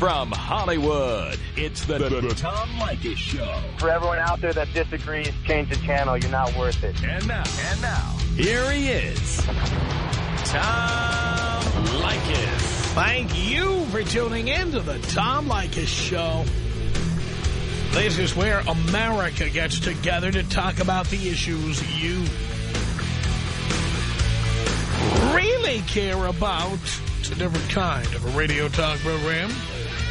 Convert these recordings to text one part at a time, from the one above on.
From Hollywood, it's the, the, the Tom Leykis Show. For everyone out there that disagrees, change the channel. You're not worth it. And now, and now, here he is, Tom Leykis. Thank you for tuning in to the Tom Leykis Show. This is where America gets together to talk about the issues you really care about. It's a different kind of a radio talk program.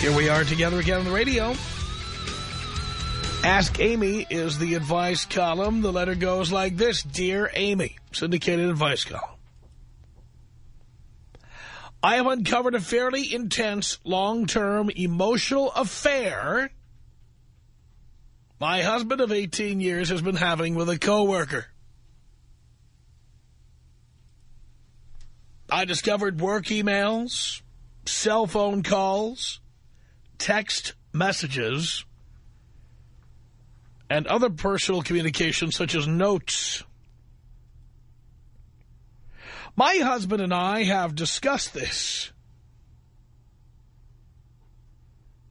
Here we are together again on the radio. Ask Amy is the advice column. The letter goes like this. Dear Amy, syndicated advice column. I have uncovered a fairly intense, long-term emotional affair my husband of 18 years has been having with a coworker. I discovered work emails, cell phone calls, text messages, and other personal communications such as notes. My husband and I have discussed this.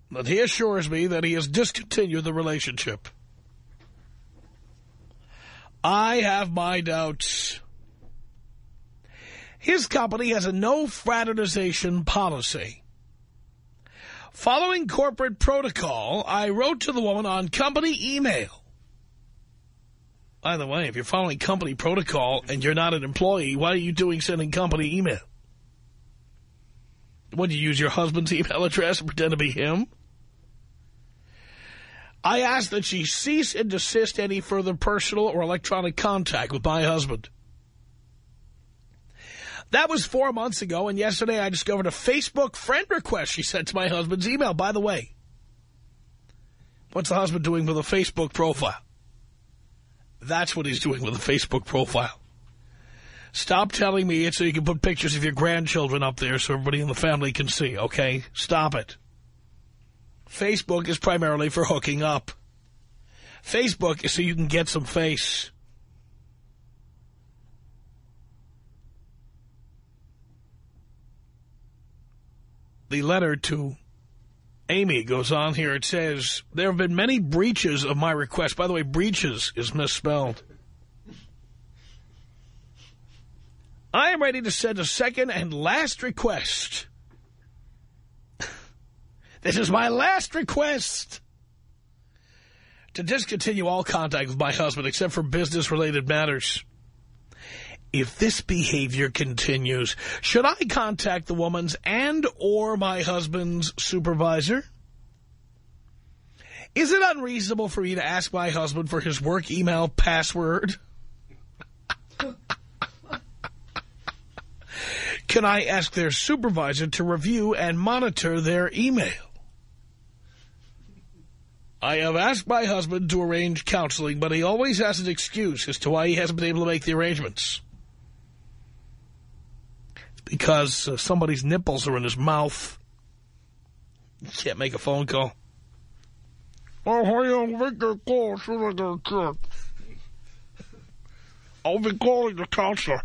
But he assures me that he has discontinued the relationship. I have my doubts. His company has a no fraternization policy. Following corporate protocol, I wrote to the woman on company email. By the way, if you're following company protocol and you're not an employee, why are you doing sending company email? Would you use your husband's email address and pretend to be him? I asked that she cease and desist any further personal or electronic contact with my husband. That was four months ago, and yesterday I discovered a Facebook friend request she sent to my husband's email. By the way, what's the husband doing with a Facebook profile? That's what he's doing with a Facebook profile. Stop telling me it so you can put pictures of your grandchildren up there so everybody in the family can see, okay? Stop it. Facebook is primarily for hooking up. Facebook is so you can get some face. The letter to Amy goes on here. It says, there have been many breaches of my request. By the way, breaches is misspelled. I am ready to send a second and last request. this is my last request to discontinue all contact with my husband except for business-related matters. If this behavior continues, should I contact the woman's and or my husband's supervisor? Is it unreasonable for me to ask my husband for his work email password? Can I ask their supervisor to review and monitor their email? I have asked my husband to arrange counseling, but he always has an excuse as to why he hasn't been able to make the arrangements. Because uh, somebody's nipples are in his mouth. He can't make a phone call. Oh, I'll make a call soon as I get I'll be calling the counselor.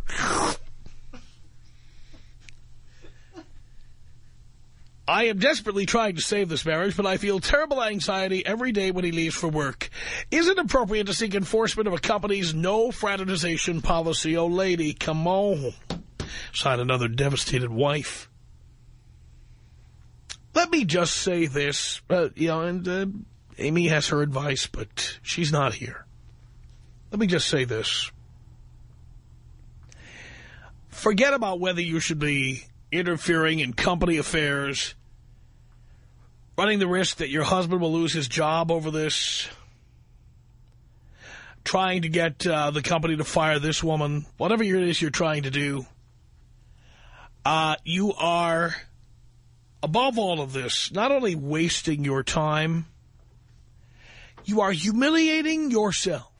I am desperately trying to save this marriage, but I feel terrible anxiety every day when he leaves for work. Is it appropriate to seek enforcement of a company's no fraternization policy? Oh, lady, come on. Sign another devastated wife. Let me just say this, uh, you know, and uh, Amy has her advice, but she's not here. Let me just say this. Forget about whether you should be interfering in company affairs, running the risk that your husband will lose his job over this, trying to get uh, the company to fire this woman, whatever it is you're trying to do, uh, you are above all of this, not only wasting your time, you are humiliating yourself.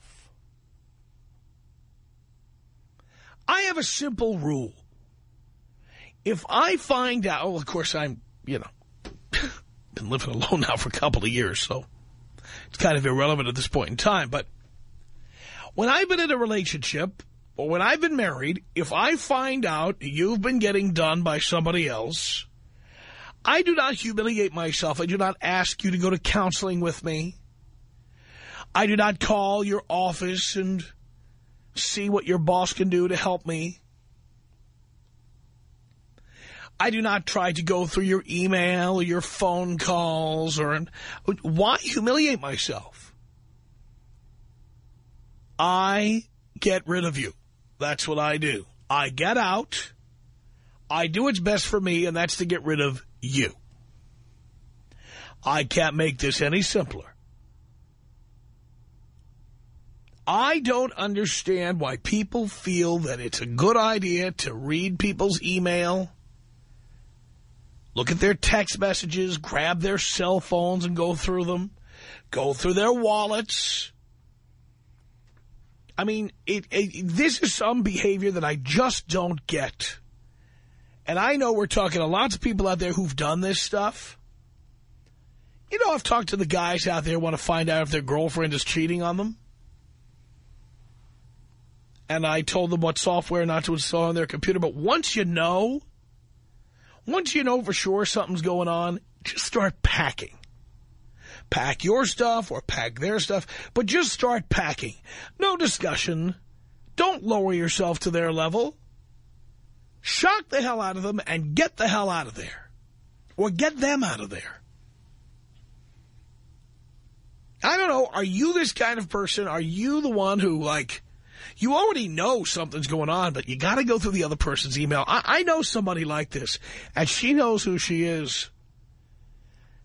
I have a simple rule. If I find out, well, of course, I'm, you know, been living alone now for a couple of years, so it's kind of irrelevant at this point in time. But when I've been in a relationship when I've been married, if I find out you've been getting done by somebody else, I do not humiliate myself. I do not ask you to go to counseling with me. I do not call your office and see what your boss can do to help me. I do not try to go through your email or your phone calls or why humiliate myself? I get rid of you. That's what I do. I get out. I do what's best for me, and that's to get rid of you. I can't make this any simpler. I don't understand why people feel that it's a good idea to read people's email, look at their text messages, grab their cell phones and go through them, go through their wallets. I mean, it, it, this is some behavior that I just don't get. And I know we're talking to lots of people out there who've done this stuff. You know, I've talked to the guys out there who want to find out if their girlfriend is cheating on them and I told them what software not to install on their computer. But once you know, once you know for sure something's going on, just start packing. Pack your stuff or pack their stuff, but just start packing. No discussion. Don't lower yourself to their level. Shock the hell out of them and get the hell out of there. Or get them out of there. I don't know. Are you this kind of person? Are you the one who, like, you already know something's going on, but you got to go through the other person's email. I, I know somebody like this, and she knows who she is.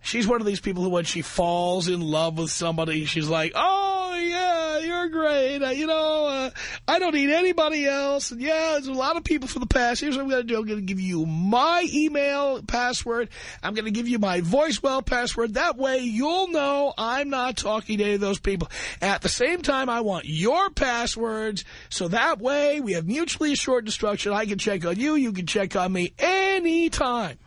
She's one of these people who, when she falls in love with somebody, she's like, oh, yeah, you're great. Uh, you know, uh, I don't need anybody else. And yeah, there's a lot of people from the past. Here's what I'm going to do. I'm going to give you my email password. I'm going to give you my voicemail password. That way you'll know I'm not talking to any of those people. At the same time, I want your passwords. So that way we have mutually assured destruction. I can check on you. You can check on me anytime.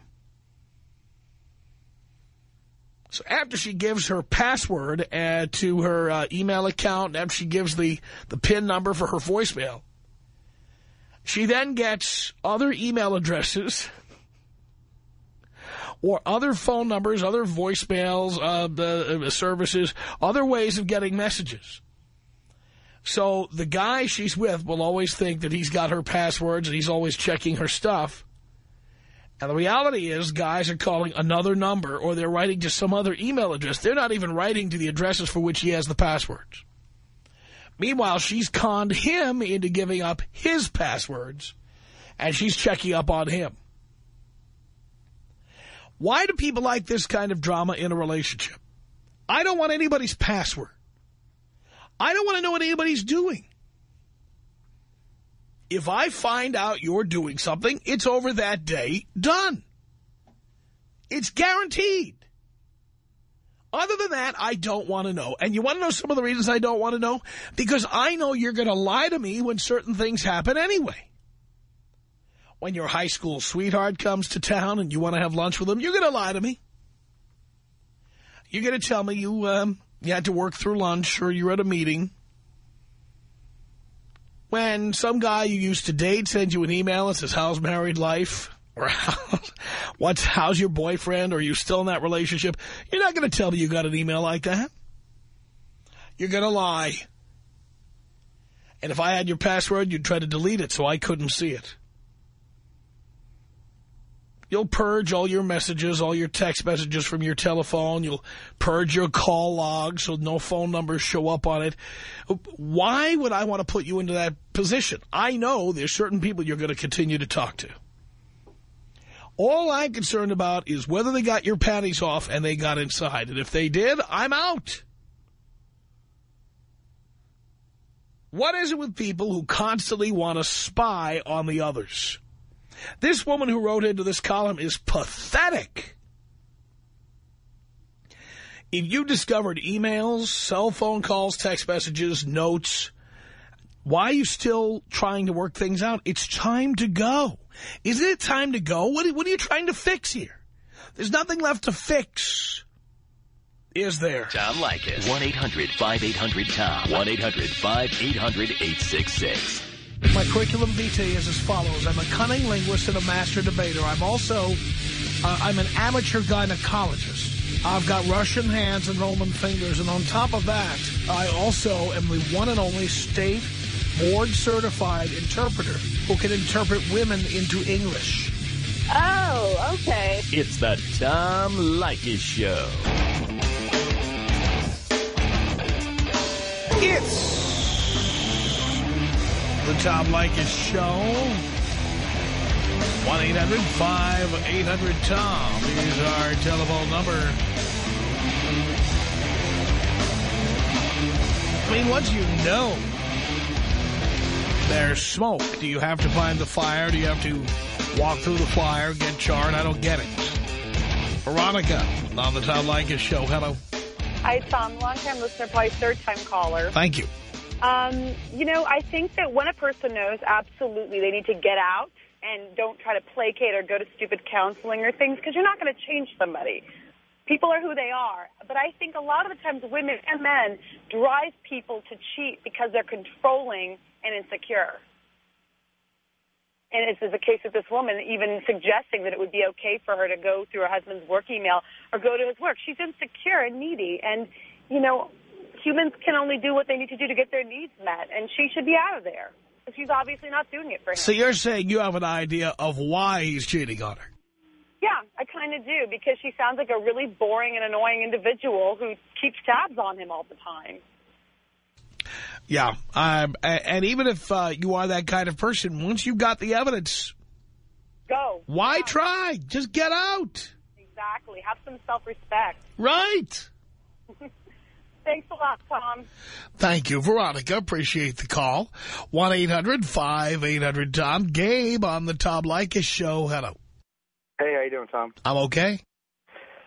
So after she gives her password uh, to her uh, email account, after she gives the, the PIN number for her voicemail, she then gets other email addresses or other phone numbers, other voicemails, uh, the uh, services, other ways of getting messages. So the guy she's with will always think that he's got her passwords and he's always checking her stuff. And the reality is guys are calling another number or they're writing to some other email address. They're not even writing to the addresses for which he has the passwords. Meanwhile, she's conned him into giving up his passwords and she's checking up on him. Why do people like this kind of drama in a relationship? I don't want anybody's password. I don't want to know what anybody's doing if I find out you're doing something, it's over that day, done. It's guaranteed. Other than that, I don't want to know. And you want to know some of the reasons I don't want to know? Because I know you're going to lie to me when certain things happen anyway. When your high school sweetheart comes to town and you want to have lunch with them, you're going to lie to me. You're going to tell me you, um, you had to work through lunch or you're at a meeting when some guy you used to date sends you an email and says, how's married life? Or what's how's your boyfriend? Or are you still in that relationship? You're not going to tell me you got an email like that. You're going to lie. And if I had your password, you'd try to delete it so I couldn't see it. You'll purge all your messages, all your text messages from your telephone. You'll purge your call log so no phone numbers show up on it. Why would I want to put you into that position? I know there's certain people you're going to continue to talk to. All I'm concerned about is whether they got your panties off and they got inside. And if they did, I'm out. What is it with people who constantly want to spy on the others? This woman who wrote into this column is pathetic. If you discovered emails, cell phone calls, text messages, notes, why are you still trying to work things out? It's time to go. Isn't it time to go? What, are you trying to fix here? There's nothing left to fix. Is there? Tom Leykis. 1-800-5800-TOM. 1-800-5800-866. My curriculum vitae is as follows. I'm a cunning linguist and a master debater. I'm also, uh, I'm an amateur gynecologist. I've got Russian hands and Roman fingers. And on top of that, I also am the one and only state board-certified interpreter who can interpret women into English. Oh, okay. It's the Tom Leykis Show. It's the Tom Leykis Show. 1-800-5800-TOM is our telephone number. I mean, once you know there's smoke, do you have to find the fire? Do you have to walk through the fire, get charred? I don't get it. Veronica on the Tom Leykis Show. Hello. Hi, Tom. Long-time listener, probably third-time caller. Thank you. Um, you know, I think that when a person knows, absolutely, they need to get out and don't try to placate or go to stupid counseling or things because you're not going to change somebody. People are who they are. But I think a lot of the times women and men drive people to cheat because they're controlling and insecure. And this is the case with this woman, even suggesting that it would be okay for her to go through her husband's work email or go to his work. She's insecure and needy. And, you know, humans can only do what they need to do to get their needs met. And she should be out of there. She's obviously not doing it for him. So you're saying you have an idea of why he's cheating on her? Yeah, I kind of do, because she sounds like a really boring and annoying individual who keeps tabs on him all the time. Yeah, um, and even if uh, you are that kind of person, once you've got the evidence, go. Why go. try? Just get out. Exactly. Have some self-respect. Right. Thanks a lot, Tom. Thank you, Veronica. Appreciate the call. 1-800-5800-TOM. Gabe on the Tom Leykis Show. Hello. Hey, how you doing, Tom? I'm okay.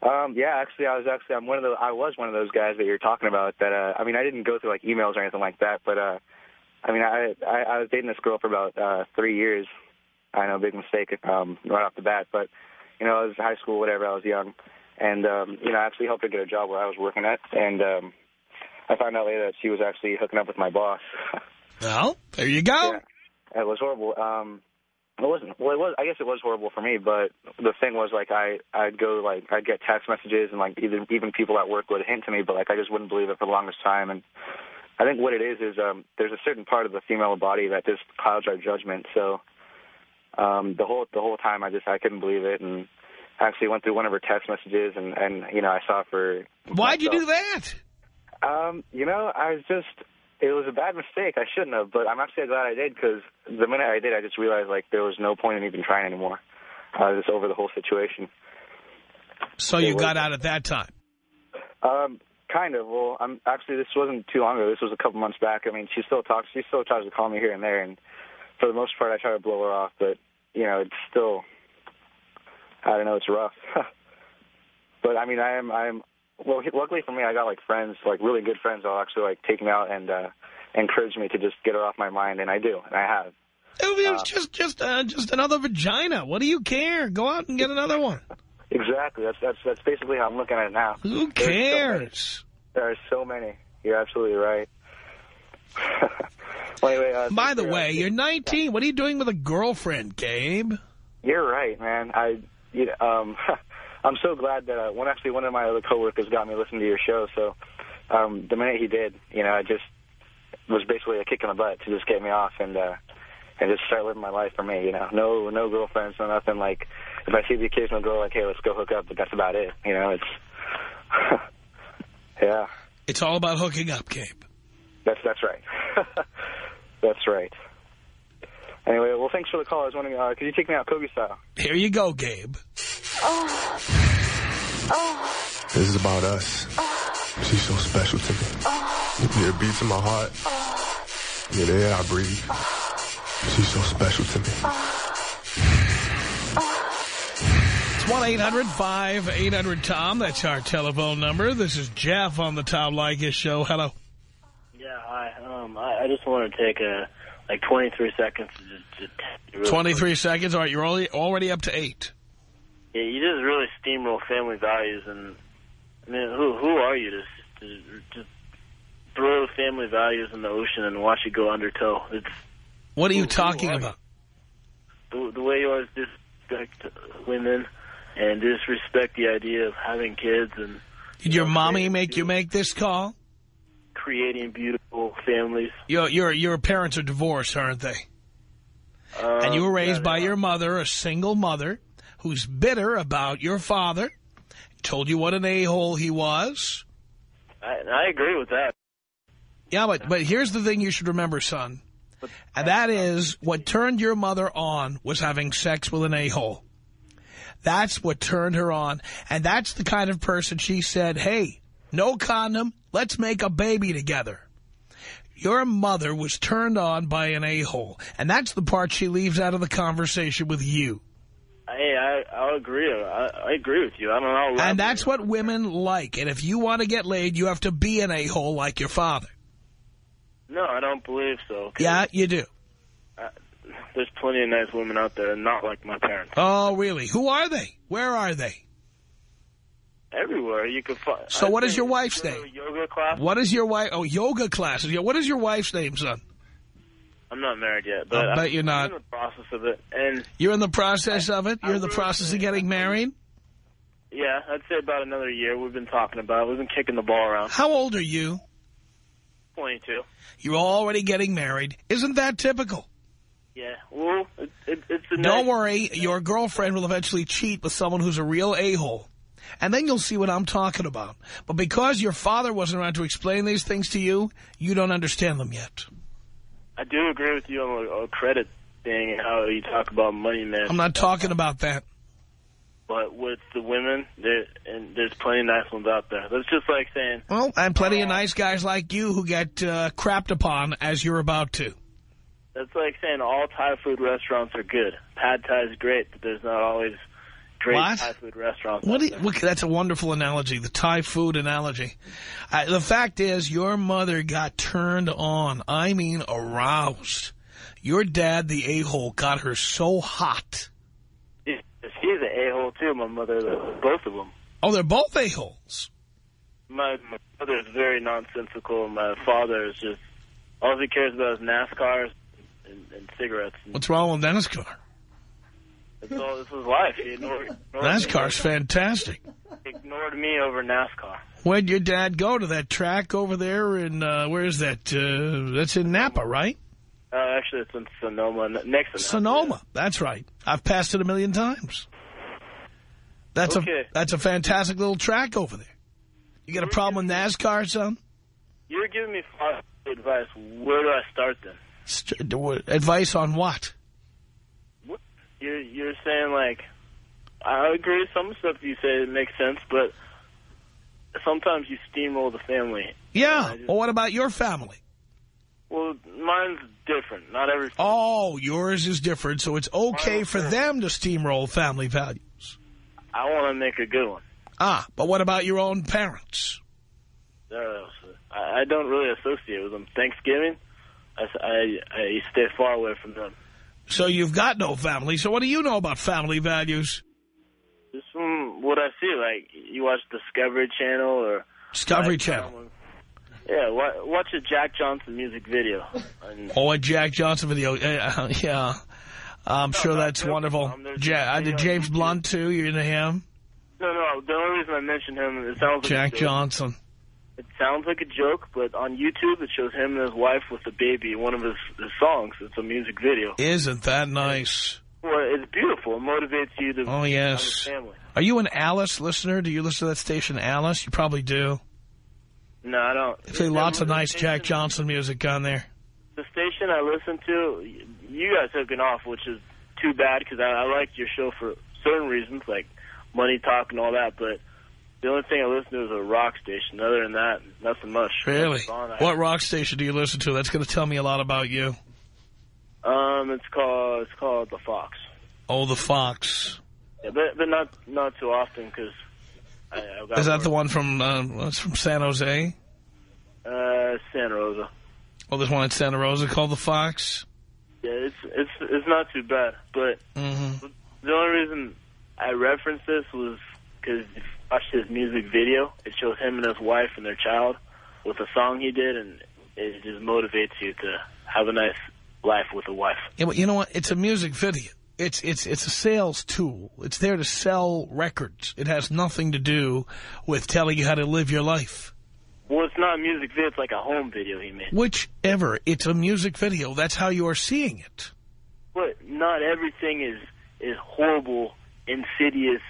Um, yeah, actually, I was actually I'm one of the I was one of those guys that you're talking about. That uh, I mean, I didn't go through like emails or anything like that, but uh, I mean, I, I I was dating this girl for about uh, three years. I know, big mistake um, right off the bat, but you know, I was high school, whatever. I was young, and um, you know, I actually helped her get a job where I was working at, and um, I found out later that she was actually hooking up with my boss. Well, there you go. Yeah, it was horrible. Um, it wasn't. Well, it was. I guess it was horrible for me. But the thing was, like, I I'd go like I'd get text messages and like even even people at work would hint to me, but like I just wouldn't believe it for the longest time. And I think what it is is um, there's a certain part of the female body that just clouds our judgment. So um, the whole the whole time I just I couldn't believe it, and actually went through one of her text messages, and and you know I saw for. Why'd myself. you do that? Um, you know, I was just it was a bad mistake. I shouldn't have, but I'm actually glad I did because the minute I did, I just realized like there was no point in even trying anymore. I was just over the whole situation. So it you was, got out at that time? Um, kind of. Well, I'm actually this wasn't too long ago. This was a couple months back. I mean, she still talks. She still tries to call me here and there, and for the most part, I try to blow her off. But you know, it's still. I don't know. It's rough. but I mean, I am. I am well, luckily for me, I got like friends, like really good friends. I'll actually like take me out and uh, encourage me to just get her off my mind, and I do, and I have. It was uh, just just uh, just another vagina. What do you care? Go out and get another one. Exactly. That's that's that's basically how I'm looking at it now. Who cares? There are so many. You're absolutely right. well, anyway, uh, By the way, you're 19. What are you doing with a girlfriend, Gabe? You're right, man. I, you know, um, I'm so glad that uh, one actually one of my other coworkers got me listening to your show. So um, the minute he did, you know, I just was basically a kick in the butt to just get me off and uh, and just start living my life for me. You know, no no girlfriends, no nothing. Like if I see the occasional girl, like hey, let's go hook up, but that's about it. You know, it's yeah. It's all about hooking up, Gabe. That's that's right. that's right. Anyway, well, thanks for the call. I was wondering, uh, could you take me out Kobe style? Here you go, Gabe. Oh. Oh. This is about us. Oh. She's so special to me. Oh. Yeah, it beats in my heart. Oh. Yeah, the air I breathe. Oh. She's so special to me. It's 1-800-5800-TOM. That's our telephone number. This is Jeff on the Tom Leykis show. Hello. Yeah, hi. Um, I, I just want to take a like 23 seconds to just, just 23 seconds. All right, you're already already up to eight. Yeah, you just really steamroll family values, and I mean, who who are you to, to just throw family values in the ocean and watch it go undertow? It's What are you Who- who talking are about? the, the way you always disrespect women and disrespect the idea of having kids and Did your mommy make you make this call? creating beautiful families. Your your your parents are divorced, aren't they? Um, And you were raised yeah, by your mother, a single mother, who's bitter about your father, told you what an a-hole he was. I, I agree with that. Yeah, but, but here's the thing you should remember, son. And that is, what turned your mother on was having sex with an a-hole. That's what turned her on. And that's the kind of person she said, hey, no condom, let's make a baby together. Your mother was turned on by an a-hole. And that's the part she leaves out of the conversation with you. Hey, I I'll agree. I, I agree with you. I don't know. And that's what women like. And if you want to get laid, you have to be an a-hole like your father. No, I don't believe so. Yeah, you do. There's plenty of nice women out there, not like my parents. Oh, really? Who are they? Where are they? Everywhere you can find. So I'd what is your wife's name? Yoga class. What is your wife? Oh, yoga classes. Yeah, What is your wife's name, son? I'm not married yet, but I'll bet I'm you're not. in the process of it. And You're in the process of it? You're in the process of getting married? yeah, I'd say about another year. We've been talking about. it. We've been kicking the ball around. How old are you? 22. You're already getting married. Isn't that typical? Yeah. Well, it, it, it's a Don't nice, worry, your girlfriend will eventually cheat with someone who's a real a-hole. And then you'll see what I'm talking about. But because your father wasn't around to explain these things to you, you don't understand them yet. I do agree with you on the uh, credit thing and how you talk about money, man. I'm not talking about that. But with the women, there and there's plenty of nice ones out there. That's just like saying, Well, and plenty of nice guys like you who get uh, crapped upon as you're about to. that's like saying all Thai food restaurants are good. Pad Thai is great, but there's not always great What? Thai food restaurants. What? you, that's a wonderful analogy, the Thai food analogy. Uh, the fact is, your mother got turned on. I mean, aroused. Your dad, the a-hole, got her so hot. She's an a-hole too. My mother, both of them. Oh, they're both a-holes. My, my mother is very nonsensical, my father is just all he cares about is NASCARs and, and cigarettes. And What's wrong with NASCAR? That's all. This is life. He ignored, ignored NASCAR's fantastic. Me, ignored me over NASCAR. Where'd your dad go to that track over there in, uh, where is that? Uh, that's in Napa, right? Uh, actually, it's in Sonoma, next to Sonoma. That's right. I've passed it a million times. That's Okay. a that's a fantastic little track over there. You got a problem with NASCAR, son? You're giving me advice. Where do I start then? St- Advice on what? You're you're saying like I agree with some stuff you say that makes sense, but sometimes you steamroll the family. Yeah. Just- Well, what about your family? Well, mine's different. Not every. Oh, yours is different, so it's okay for them to steamroll family values. I want to make a good one. Ah, but what about your own parents? Uh, I I don't really associate with them. Thanksgiving, I, I, I stay far away from them. So you've got no family, so what do you know about family values? Just from what I see, like you watch Discovery Channel or Discovery Like, Channel. um, Yeah, watch a Jack Johnson music video. Oh, a Jack Johnson video. Uh, yeah. I'm sure that's wonderful. Ja I did James Blunt, too. You're into him? no, no. The only reason I mentioned him, is Jack a joke. It sounds like a joke, but on YouTube it shows him and his wife with the baby. One of his, his songs. It's a music video. Isn't that nice? Well, it's beautiful. It motivates you to Oh, yes. have family. Are you an Alice listener? Do you listen to that station, Alice? You probably do. No, I don't. They play lots of nice Jack Johnson music on there. The station I listen to, you guys took it off, which is too bad because I, I liked your show for certain reasons, like money talk and all that. But the only thing I listen to is a rock station. Other than that, nothing much. Really? That's all I- What rock station do you listen to? That's going to tell me a lot about you. Um, it's called it's called the Fox. Oh, the Fox. Yeah, but but not not too often because I, I got Is that work. the one from, uh, it's from San Jose? Uh, Santa Rosa. Oh, there's one in Santa Rosa called The Fox? Yeah, it's it's it's not too bad, but Mm-hmm. the only reason I referenced this was because if you watch his music video, it shows him and his wife and their child with a song he did, and it just motivates you to have a nice life with a wife. Yeah, but you know what? It's a music video. It's it's it's a sales tool. It's there to sell records. It has nothing to do with telling you how to live your life. Well, it's not a music video; it's like a home video he made. Whichever. It's a music video. That's how you are seeing it. But not everything is is horrible, insidious.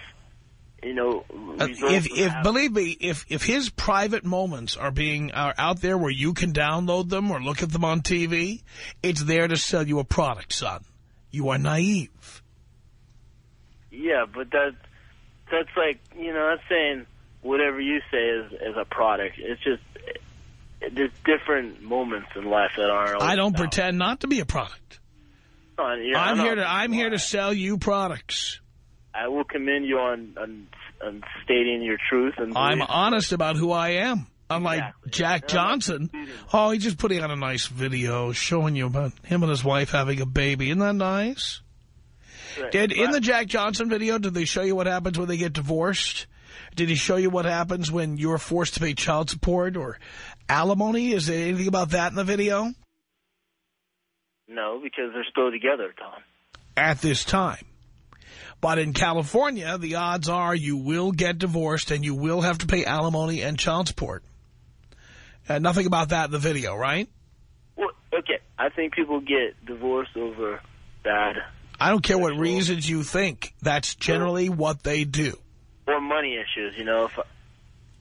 You know, Uh, if if how- believe me, if if his private moments are being are out there where you can download them or look at them on TV, it's there to sell you a product, son. You are naive. Yeah, but that that's like you know that's saying whatever you say is is a product. It's just there's different moments in life that are. I don't pretend not to be a product. I'm here to I'm here to sell you products. I will commend you on on, on stating your truth and. I'm honest about who I am. I'm Unlike Jack Johnson. Oh, he's just putting on a nice video showing you about him and his wife having a baby. Isn't that nice? Right. Did in the Jack Johnson video, did they show you what happens when they get divorced? Did he show you what happens when you're forced to pay child support or alimony? Is there anything about that in the video? No, because they're still together, Tom. At this time. But in California, the odds are you will get divorced and you will have to pay alimony and child support. And nothing about that in the video, right? Well, okay, I think people get divorced over bad I don't care what reasons you think. That's generally what they do. or money issues. You know, if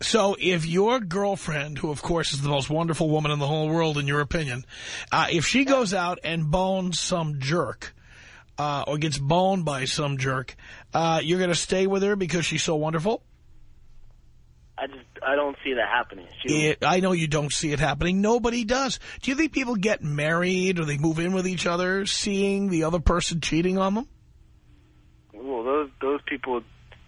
So if your girlfriend, who of course is the most wonderful woman in the whole world in your opinion, uh, if she goes out and bones some jerk uh, or gets boned by some jerk, uh, you're going to stay with her because she's so wonderful? I just I don't see that happening. It, I know you don't see it happening. Nobody does. Do you think people get married or they move in with each other seeing the other person cheating on them? well, those those people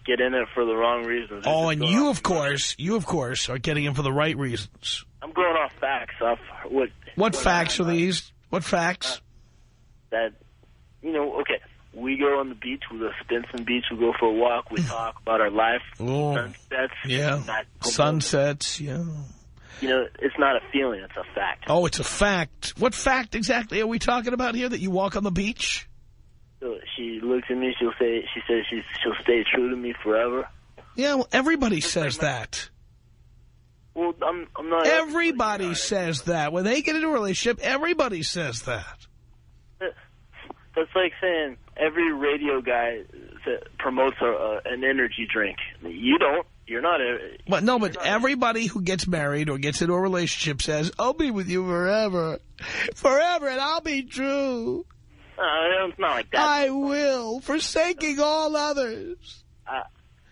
get in it for the wrong reasons. They're Oh, and you, of course, you, of course, are getting in for the right reasons. I'm going off facts. Off what What what facts are these? What facts? that you know, okay, we go on the beach, we go to Stinson Beach, we go for a walk, we talk about our life, Oh, sunsets, yeah. Sunsets, yeah. You know, it's not a feeling, it's a fact. Oh, it's a fact. What fact exactly are we talking about here? That you walk on the beach? So she looks at me, she'll say, she says she's, she'll stay true to me forever. Yeah, well, everybody says that. Well, I'm, I'm not. Everybody says that. When they get into a relationship, everybody says that. That's like saying every radio guy that promotes a, a, an energy drink. You don't. You're not a. But no, but everybody who gets married or gets into a relationship says, I'll be with you forever. Forever, and I'll be true. Uh, it's not like that. I will, forsaking all others. I,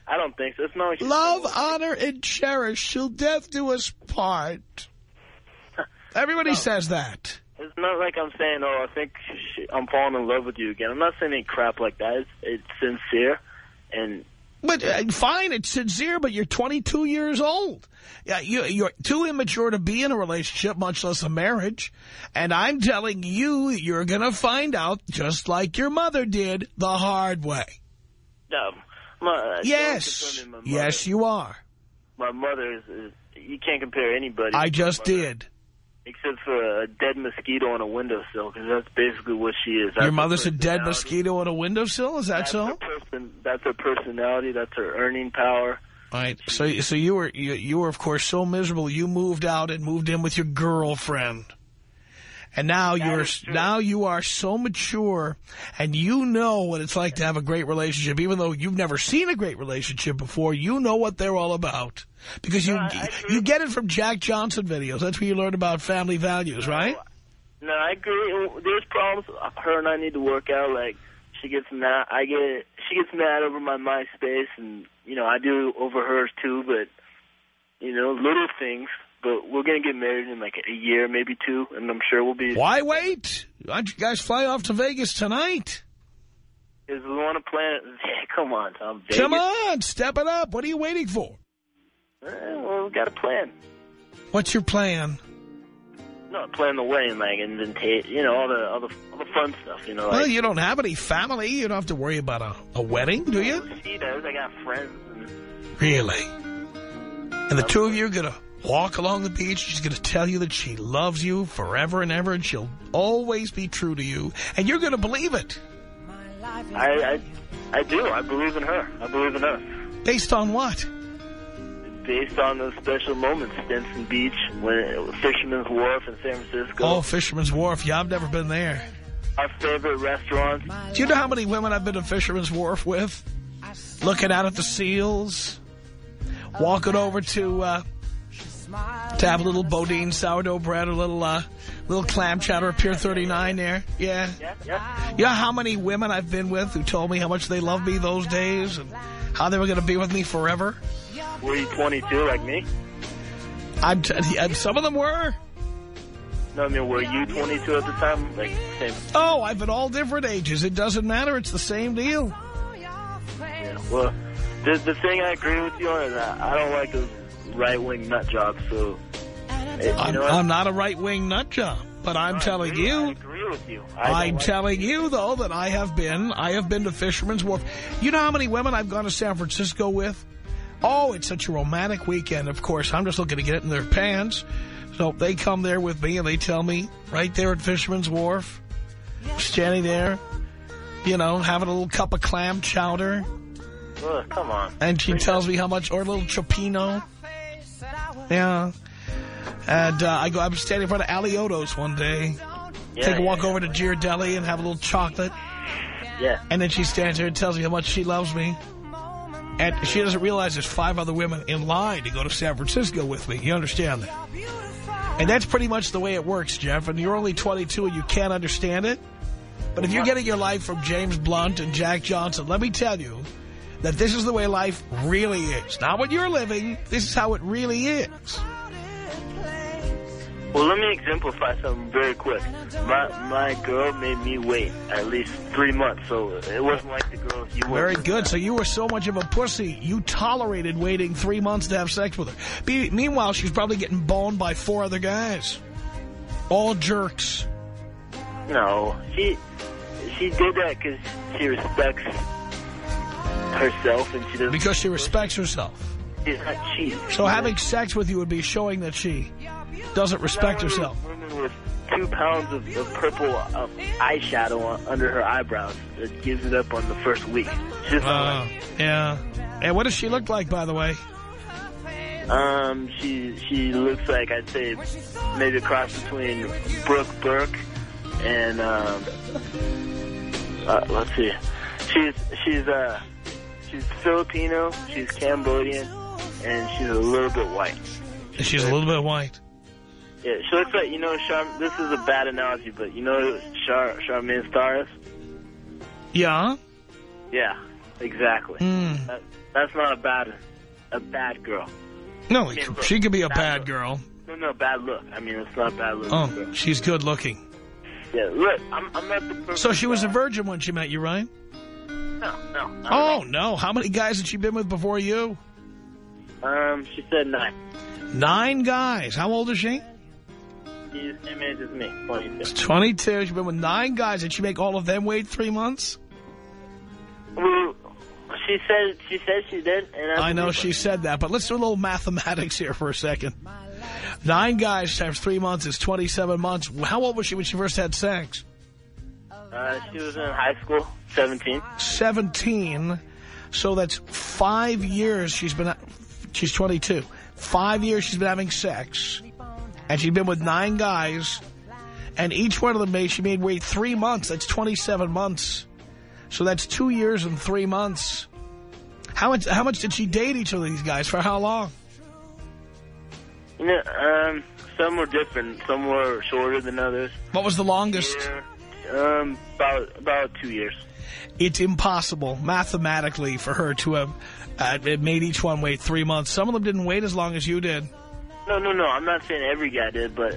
I don't think so. It's not like Love, honor, and cherish till death do us part. Everybody says that. It's not like I'm saying, oh, I think I'm falling in love with you again. I'm not saying any crap like that. It's, it's sincere, and But uh, fine, it's sincere, but you're 22 years old. Yeah, you, you're too immature to be in a relationship, much less a marriage. And I'm telling you, you're going to find out, just like your mother did, the hard way. no. My, Yes. don't compare me to my Yes, you are. My mother is, is. You can't compare anybody. I just did. Except for a dead mosquito on a windowsill, because that's basically what she is. That's Your mother's a dead mosquito on a windowsill? Is that That's so? her person. That's her personality. That's her earning power. All right. So, so you were you, you were of course so miserable. You moved out and moved in with your girlfriend, and now you're now you are so mature, and you know what it's like to have a great relationship. Even though you've never seen a great relationship before, you know what they're all about because you No, I- I you get it from Jack Johnson videos. That's where you learn about family values, right? No, I agree. There's problems. Her and I need to work out. Like she gets mad. I get. She gets mad over my MySpace, and you know I do over hers too. But you know, little things. But we're gonna get married in like a year, maybe two, and I'm sure we'll be. Why wait? Why don't you guys fly off to Vegas tonight? Is we want to plan it. Come on, Tom. Vegas. Come on, step it up. What are you waiting for? Eh, well, we've got a plan. What's your plan? No, plan the wedding, like, and then take, you know, all the, all the, all the fun stuff, you know. Well, you don't have any family. You don't have to worry about a, a wedding, do you? She does. I got friends. And, Really? And the two of you are going to walk along the beach. She's going to tell you that she loves you forever and ever, and she'll always be true to you. And you're going to believe it. I, I, I do. I believe in her. I believe in her. Based on what? Based on those special moments, Stinson Beach, when Fisherman's Wharf in San Francisco. Oh, Fisherman's Wharf. Yeah, I've never been there. Our favorite restaurant. Do you know how many women I've been to Fisherman's Wharf with? Looking out at the seals. Walking over to uh, to have a little Boudin sourdough bread, a little uh, little clam chowder, Pier 39 there. Yeah. Yeah, yeah. You know how many women I've been with who told me how much they loved me those days and how they were going to be with me forever? Were you 22 like me? I'm t and uh, some of them were. No, I mean, were you 22 at the time? Like, same. Oh, I've been all different ages. It doesn't matter. It's the same deal. Yeah. Well, the, the thing I agree with you on is that I don't like those right-wing nut jobs, so... I'm. I'm not a right-wing nut job, but I'm I telling agree- I you... agree with you. I I'm like- telling you, though, that I have been, I have been to Fisherman's Wharf. You know how many women I've gone to San Francisco with? Oh, it's such a romantic weekend. Of course, I'm just looking to get it in their pants. So they come there with me and they tell me right there at Fisherman's Wharf, standing there, you know, having a little cup of clam chowder. Ugh, come on. And she tells me how much, or a little cioppino. Yeah. And uh, I go, I'm standing in front of Alioto's one day. Yeah, Take a walk yeah, over to Ghirardelli and have a little chocolate. Yeah. And then she stands there and tells me how much she loves me. And she doesn't realize there's five other women in line to go to San Francisco with me. You understand that? And that's pretty much the way it works, Jeff. And you're only 22 and you can't understand it. But if you're getting your life from James Blunt and Jack Johnson, let me tell you that this is the way life really is. Not what you're living. This is how it really is. Well, let me exemplify something very quick. My my girl made me wait at least three months, so it wasn't like the girls you were. Very good. So you were so much of a pussy, you tolerated waiting three months to have sex with her. Be meanwhile, she's probably getting boned by four other guys. All jerks. No, she she did that because she respects herself and she doesn't. Because she respects herself. she's not cheap. So having sex with you would be showing that she doesn't respect herself. a Woman with two pounds of, of purple uh, eyeshadow on, under her eyebrows that gives it up on the first week. Just Uh, yeah. And what does she look like, by the way? um, she she looks like I'd say maybe a cross between Brooke Burke and um, uh, let's see, she's she's uh she's Filipino, she's Cambodian, and she's a little bit white. She's a little bit white. Yeah, she looks like you know. Char- this is a bad analogy, but you know Char- Charmaine Starris. Yeah? Yeah, exactly. Mm. That, that's not a bad a bad girl. No, Yeah, look, she could be a bad bad girl. No, no, bad look. I mean, it's not a bad look. Oh, she's good looking. Yeah, look, I'm, I'm not the So she was a virgin when she met you, right? No, no. Oh, no. How many guys had she been with before you? Um, she said nine. Nine guys. How old is she? The same age as me, 22. 22. She's been with nine guys. Did she make all of them wait three months? Well, she said she said she did, and I, I know she said that, but let's do a little mathematics here for a second. Nine guys times three months is 27 months. How old was she when she first had sex? Uh, she was in high school, 17. 17. So that's five years she's been, she's 22. Five years she's been having sex. And she'd been with nine guys. And each one of them made, she made wait three months. That's 27 months. So that's two years and three months. How much, how much did she date each of these guys? For how long? You know, um, some were different. Some were shorter than others. What was the longest? Yeah, um, about about two years. It's impossible mathematically for her to have uh, made each one wait three months. Some of them didn't wait as long as you did. No, no, no. I'm not saying every guy did, but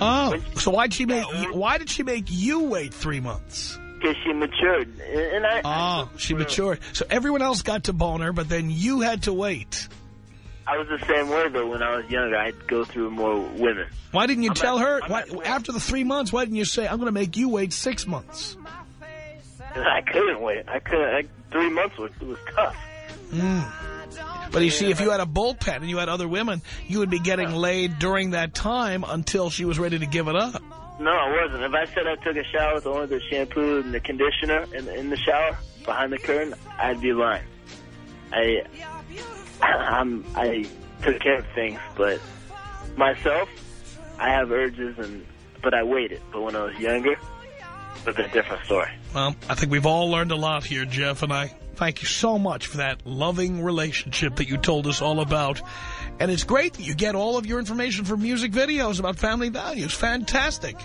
Oh, so why'd she make? Uh-huh. Why did she make you wait three months? Because she matured. And I, Oh, she matured. So everyone else got to bone her, but then you had to wait. I was the same way, though, when I was younger. I'd go through more women. Why didn't you I'm tell at- her? Why, after the three months, why didn't you say, I'm going to make you wait six months? I couldn't wait. I couldn't. I, three months was, was tough. Hmm. But you see, if you had a bullpen and you had other women, you would be getting laid during that time until she was ready to give it up. No, I wasn't. If I said I took a shower with only the shampoo and the conditioner in, in the shower behind the curtain, I'd be lying. I, I'm, I took care of things, but myself, I have urges, and but I waited. But when I was younger, it was a different story. Well, I think we've all learned a lot here, Jeff, and I thank you so much for that loving relationship that you told us all about. And it's great that you get all of your information from music videos about family values. Fantastic.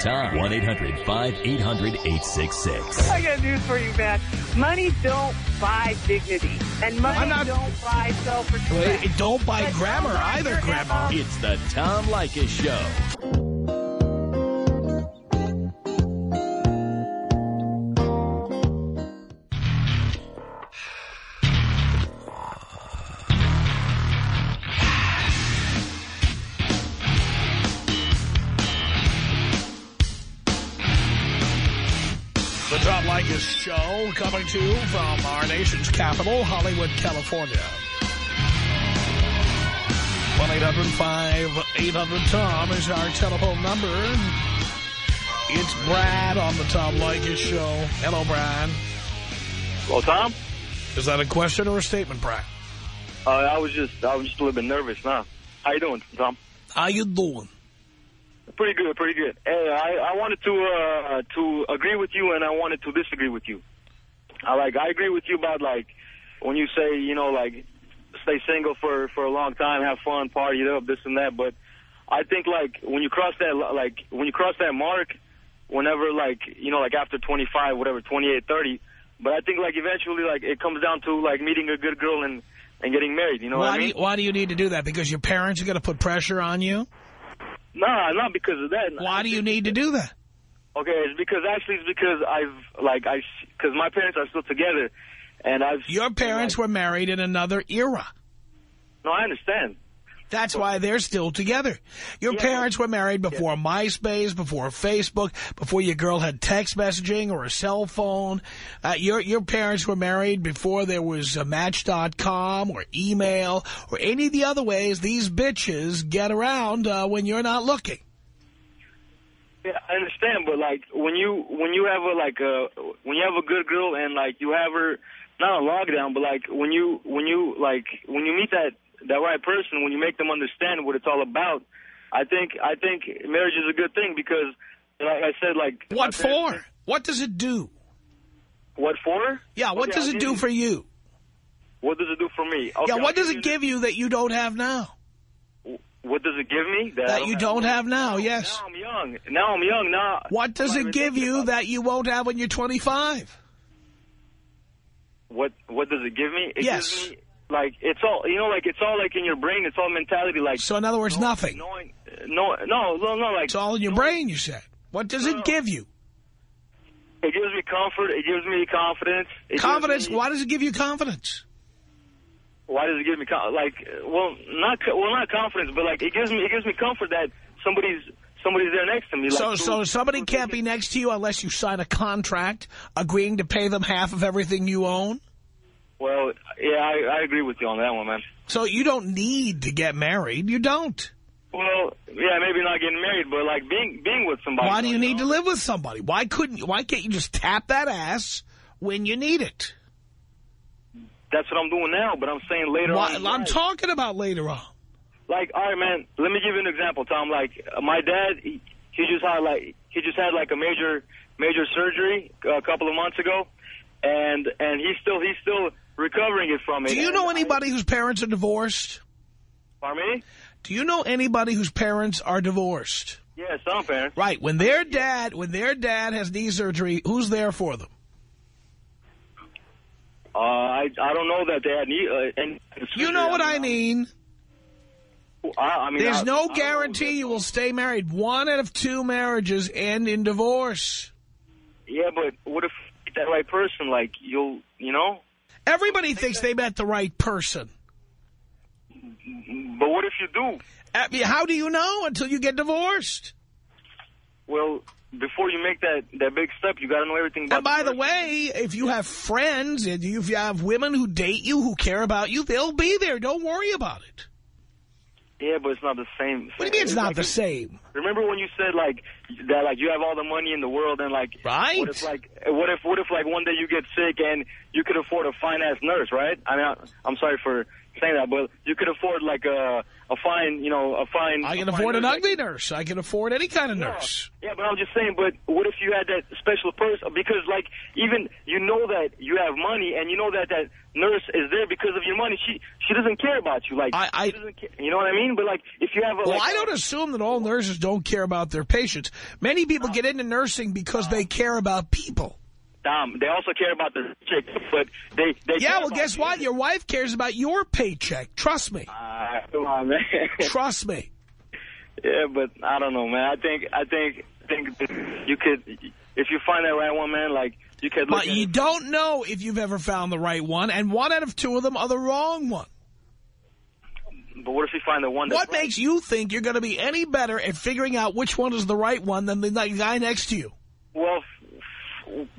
1-800-5800-TOM. 1-800-5800-866. I got news for you, man. Money don't buy dignity, and money not- don't buy self-respect. Well, don't buy grammar either, Grandma. It's the Tom Leykis Show. Show coming to you from our nation's capital, Hollywood, California. 1-800-5800-TOM is our telephone number. It's Brad on the Tom Leykis Show. Hello, Brad. Well, Tom, Is that a question or a statement, Brad? uh, I was just I was just a little bit nervous. Now, how you doing, Tom? How you doing? Pretty good, pretty good. Hey, I, I wanted to uh, to agree with you, and I wanted to disagree with you. I like I agree with you about like when you say you know like stay single for for a long time, have fun, party it up, this and that. But I think like when you cross that like when you cross that mark, whenever like you know like after 25, whatever, 28, 30. But I think like eventually like it comes down to like meeting a good girl and and getting married. You know why, what I do you, why do you need to do that? Because your parents are going to put pressure on you? Nah, not because of that. Why do you need to do that? Okay, it's because actually it's because I've like I because my parents are still together, and I've Your parents were married in another era. no, I understand. That's why they're still together. Your Yeah. parents were married before MySpace, before Facebook, before your girl had text messaging or a cell phone. Uh, your your parents were married before there was uh, Match.com or email or any of the other ways these bitches get around uh, when you're not looking. Yeah, I understand, but like when you when you have a like a when you have a good girl and like you have her not a lockdown, but like when you when you like when you meet that that right person, when you make them understand what it's all about, I think I think marriage is a good thing because like I said, like What parents- for? What does it do? What for? Yeah, what Okay, does I'll it do for you? What does it do for me? Okay, Yeah, I'll what does give it give you that you don't have now? What does it give me? That, That you don't have now, yes. Now I'm young. Now I'm young. Now. What does it give you that you won't have when you're 25? What What does it give me? It Yes. gives me like it's all you know, like it's all like in your brain. It's all mentality. Like So in other words, nothing. Knowing, no, no, no, no. Like It's all in your brain, you said. What does it give you? it gives me comfort. It gives me confidence. It Confidence. me- Why does it give you confidence? Why does it give me like? Well, not well, not confidence, but like it gives me it gives me comfort that somebody's somebody's there next to me. Like, So, so somebody can't be next to you unless you sign a contract agreeing to pay them half of everything you own. Well, yeah, I, I agree with you on that one, man. So you don't need to get married. You don't. Well, yeah, maybe not getting married, but like being being with somebody. Why do you know? need to live with somebody? Why couldn't you? Why can't you just tap that ass when you need it? That's what I'm doing now. But I'm saying later Why- on. I'm life- talking about later on. like, all right, man. Let me give you an example, Tom. Like, my dad, he, he just had like he just had like a major major surgery a couple of months ago, and and he's still he's still recovering it from it. Do you know I- anybody whose parents are divorced? Pardon me? Do you know anybody whose parents are divorced? Yeah, some parents. Right. When their dad, when their dad has knee surgery, who's there for them? Uh, I I don't know that they had knee. Uh, and You know what I mean. I, I mean, There's I- no guarantee you will stay married. One out of two marriages end in divorce. Yeah, but what if that right person? Like you'll, you know. Everybody thinks they met the right person. But what if you do? How do you know until you get divorced? Well, before you make that that big step, you got to know everything about. And by the person. way, if you have friends and if you have women who date you, who care about you, they'll be there. Don't worry about it. Yeah, but it's not the same. What do you mean it's not the same? Remember when you said like that, like you have all the money in the world, and like, Right. What if like, what if, what if like one day you get sick and you could afford a fine ass nurse, right? I mean, I, I'm sorry for saying that, but you could afford like a a fine, you know, a fine. I can afford an ugly nurse. I can afford any kind of Yeah. nurse. Yeah, but I'm just saying, but what if you had that special person? Because, like, even you know that you have money and you know that that nurse is there because of your money. She she doesn't care about you. Like, I- I- she doesn't care, you know what I mean? But, like, if you have a. Well, like, I don't assume that all nurses don't care about their patients. Many people get into nursing because they care about people. Um, they also care about the chick, but they. they Yeah, well, guess what? Your wife cares about your paycheck. Trust me. Uh, come on, man. Trust me. yeah, but I don't know, man. I think I think think you could if you find that right one, man. Like you could look But you don't know if you've ever found the right one, and one out of two of them are the wrong one. But what if you find the one? That's What right? makes you think you're going to be any better at figuring out which one is the right one than the guy next to you? Well,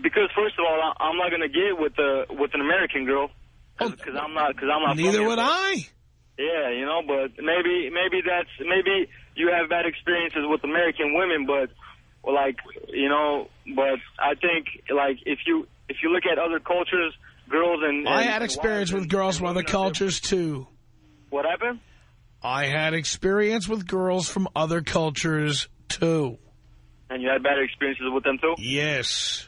because first of all, I'm not gonna get with the with an American girl because oh. I'm not because I'm not. Neither would I. Yeah, you know, but maybe maybe that's maybe you have bad experiences with American women, but like you know, but I think like if you if you look at other cultures, girls and, I had experience with girls from other women are different. cultures, too. What happened? I had experience with girls from other cultures, too. And you had bad experiences with them too. Yes.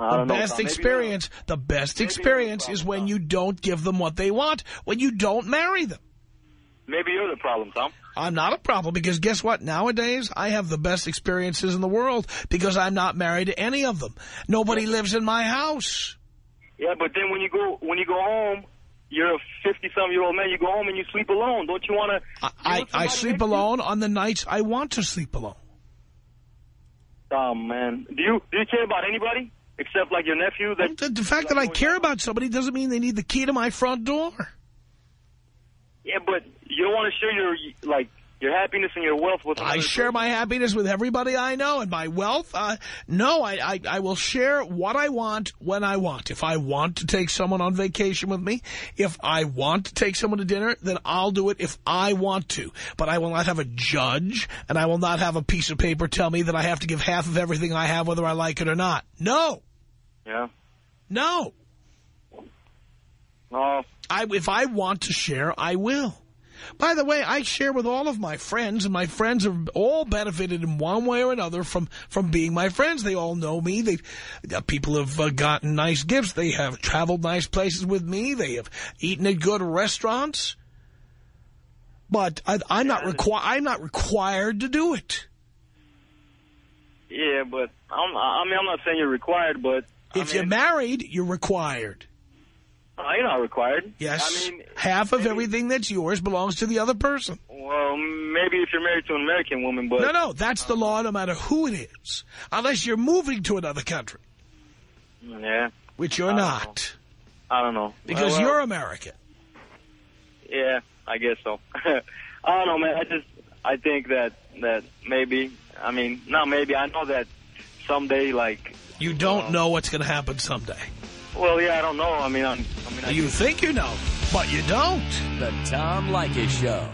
I The don't know, best Maybe uh, experience, the best experience is when you don't give them what they want, when you don't marry them. Maybe you're the problem, Tom. I'm not a problem because guess what? Nowadays, I have the best experiences in the world because I'm not married to any of them. Nobody lives in my house. Yeah, but then when you go when you go home, you're a 50-some-year-old man. You go home and you sleep alone. Don't you want to? I, I, I sleep alone on the nights I want to sleep alone. Oh man, do you do you care about anybody except like your nephew? That The, the fact that I care about somebody doesn't mean they need the key to my front door. yeah, but you don't want to share your like your happiness and your wealth with. I share my happiness with everybody I know and my wealth. Uh, no, I, I, I will share what I want when I want. If I want to take someone on vacation with me, if I want to take someone to dinner, then I'll do it if I want to. But I will not have a judge and I will not have a piece of paper tell me that I have to give half of everything I have whether I like it or not. No, Yeah. no. Oh, I, if I want to share, I will. By the way, I share with all of my friends, and my friends have all benefited in one way or another from, from being my friends. They all know me. They, uh, people have uh, gotten nice gifts. They have traveled nice places with me. They have eaten at good restaurants. But I, I'm not required. I'm not required to do it. yeah, but I'm, I mean I'm not saying you're required, but If I you're married, you're required. uh, you're not required. Yes, I mean, half of maybe- everything that's yours belongs to the other person. Well, maybe if you're married to an American woman, but No, no, that's the law no matter who it is. Unless you're moving to another country, yeah, which you're I not. I don't know Because well, you're American. Yeah, I guess so. I don't know, man. I just I think that that maybe I mean not maybe I know that someday like You don't know what's going to happen someday. well yeah I don't know I mean I'm, I mean I You think you know, but you don't. The Tom Leykis Show.